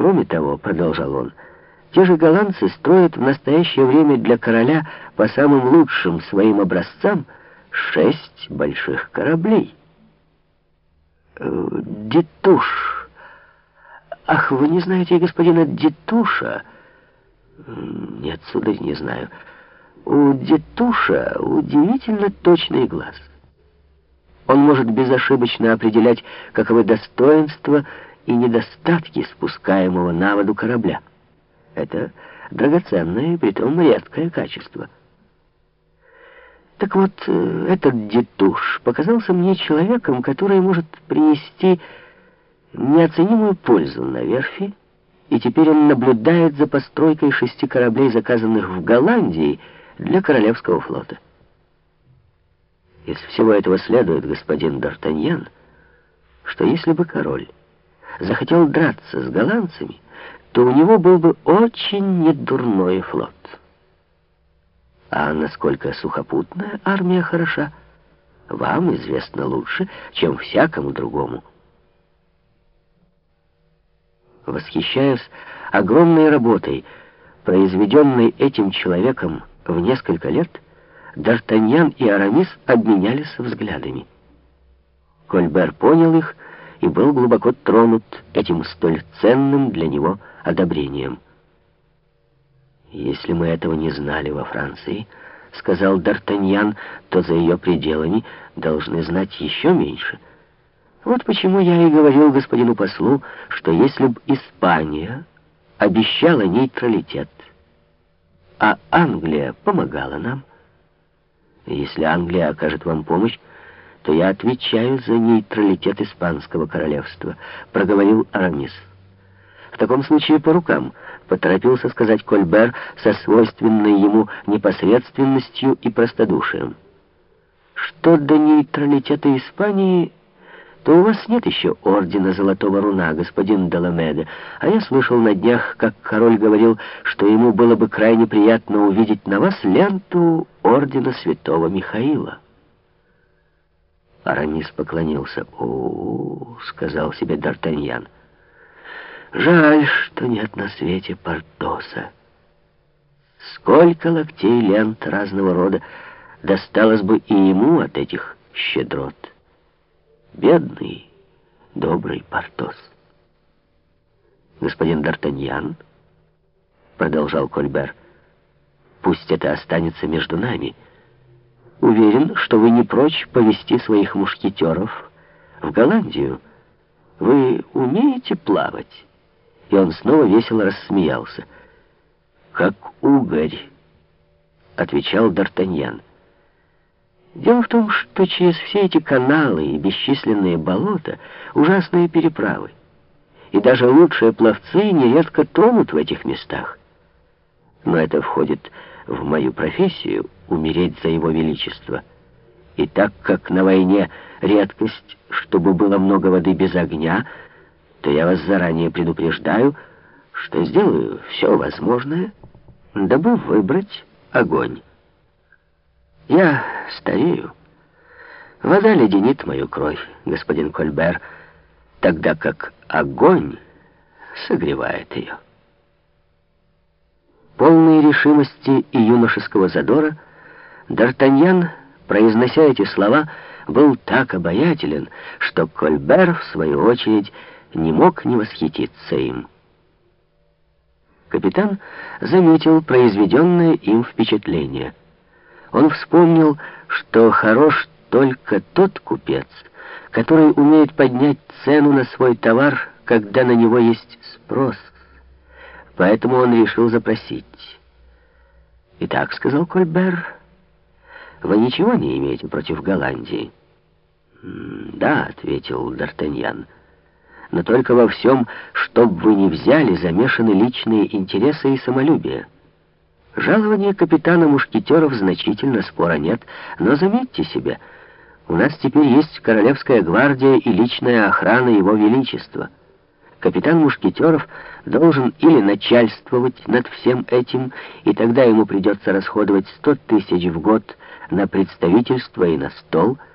Кроме того, продолжал он, те же голландцы строят в настоящее время для короля по самым лучшим своим образцам шесть больших кораблей. Э, Детуш. Ах, вы не знаете господина Детуша? Нет, сударь, не знаю. У Детуша удивительно точный глаз. Он может безошибочно определять, каковы достоинства и недостатки спускаемого на воду корабля. Это драгоценное и притом редкое качество. Так вот, э, этот детуш показался мне человеком, который может принести неоценимую пользу на верфи, и теперь он наблюдает за постройкой шести кораблей, заказанных в Голландии для Королевского флота. Из всего этого следует, господин Д'Артаньян, что если бы король захотел драться с голландцами, то у него был бы очень недурной флот. А насколько сухопутная армия хороша, вам известно лучше, чем всякому другому. Восхищаясь огромной работой, произведенной этим человеком в несколько лет, Д'Артаньян и Арамис обменялись взглядами. Кольбер понял их и был глубоко тронут этим столь ценным для него одобрением. «Если мы этого не знали во Франции, — сказал Д'Артаньян, — то за ее пределами должны знать еще меньше. Вот почему я и говорил господину послу, что если бы Испания обещала нейтралитет, а Англия помогала нам, если Англия окажет вам помощь, то я отвечаю за нейтралитет Испанского королевства», — проговорил Арамис. «В таком случае по рукам», — поторопился сказать Кольбер со свойственной ему непосредственностью и простодушием. «Что до нейтралитета Испании...» то у вас нет еще ордена Золотого Руна, господин Деламеде. А я слышал на днях, как король говорил, что ему было бы крайне приятно увидеть на вас ленту ордена Святого Михаила». Арамис поклонился. «О, — сказал себе Д'Артаньян, — жаль, что нет на свете Портоса. Сколько локтей лент разного рода досталось бы и ему от этих щедрот. Бедный, добрый Портос. Господин Д'Артаньян, — продолжал Кольбер, — пусть это останется между нами — Уверен, что вы не прочь повести своих мушкетеров в Голландию. Вы умеете плавать?» И он снова весело рассмеялся. «Как угорь», — отвечал Д'Артаньян. Дело в том, что через все эти каналы и бесчисленные болота ужасные переправы. И даже лучшие пловцы нередко тонут в этих местах. Но это входит в мою профессию умереть за его величество. И так как на войне редкость, чтобы было много воды без огня, то я вас заранее предупреждаю, что сделаю все возможное, дабы выбрать огонь. Я старею. Вода леденит мою кровь, господин Кольбер, тогда как огонь согревает ее. Полные решимости и юношеского задора, Д'Артаньян, произнося эти слова, был так обаятелен, что Кольбер, в свою очередь, не мог не восхититься им. Капитан заметил произведенное им впечатление. Он вспомнил, что хорош только тот купец, который умеет поднять цену на свой товар, когда на него есть спрос — Поэтому он решил запросить. «Итак», — сказал Кольбер, — «вы ничего не имеете против Голландии?» «Да», — ответил Д'Артаньян, — «но только во всем, что вы ни взяли, замешаны личные интересы и самолюбие. Жалование капитана мушкетеров значительно, спора нет, но заметьте себе, у нас теперь есть Королевская гвардия и личная охрана Его Величества» капитан Мушкетеров должен или начальствовать над всем этим, и тогда ему придется расходовать сто тысяч в год на представительство и на стол –